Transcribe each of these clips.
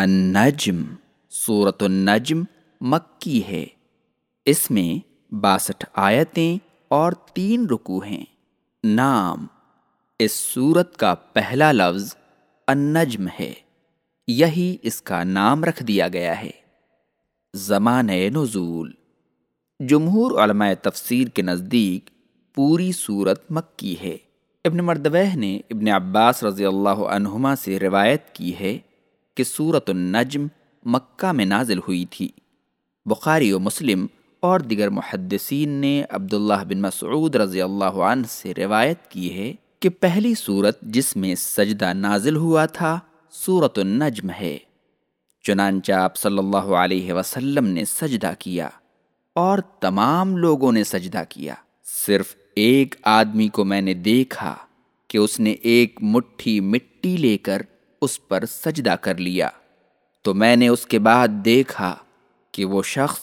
النجم صورت النجم مکی ہے۔ اس میں باسٹھ آیتیں اور تین رکو ہیں۔ نام، اس صورت کا پہلا لفظ النجم ہے۔ یہی اس کا نام رکھ دیا گیا ہے۔ زمان نزول۔ جمہور علماء تفسیر کے نزدیک پوری صورت مکی ہے۔ ابن مردوہ نے ابن عباس رضی اللہ عنہما سے روایت کی ہے کہ صورت النجم مکہ میں نازل ہوئی تھی۔ بخاری و مسلم اور دیگر محدثین نے عبداللہ بن مسعود رضی اللہ عنہ سے روایت کی ہے کہ پہلی صورت جس میں سجدہ نازل ہوا تھا صورت النجم ہے۔ چنانچہ آپ صلی اللہ علیہ وسلم نے سجدہ کیا اور تمام لوگوں نے سجدہ کیا۔ صرف ایک آدمی کو میں نے دیکھا کہ اس نے ایک مٹھی مٹی لے کر اس پر سجدہ کر لیا۔ تو میں نے اس کے بعد دیکھا کہ وہ شخص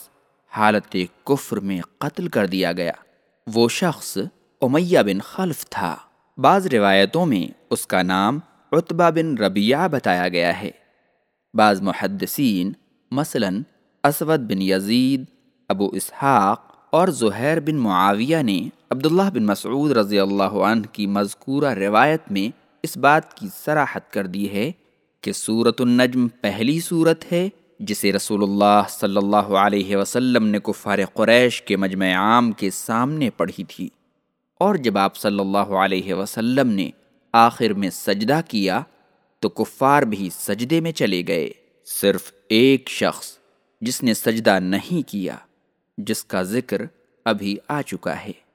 حالت کفر میں قتل کر دیا گیا۔ وہ شخص امیہ بن خلف تھا۔ بعض روایتوں میں اس کا نام عطبہ بن ربیعہ بتایا گیا ہے۔ بعض محدثین مثلا اسود بن یزید، ابو اسحاق اور زہیر بن معاویہ نے عبداللہ بن مسعود رضی اللہ عنہ کی مذکورہ روایت میں اس بات کی سراحت کر دی ہے کہ صورت النجم پہلی صورت ہے جسے رسول اللہ صلی اللہ علیہ وسلم نے کفار قریش کے مجمع عام کے سامنے پڑھی تھی۔ اور جب آپ صلی اللہ علیہ وسلم نے آخر میں سجدہ کیا، تو کفار بھی سجدے میں چلے گئے۔ صرف ایک شخص جس نے سجدہ نہیں کیا، جس کا ذکر ابھی آ چکا ہے۔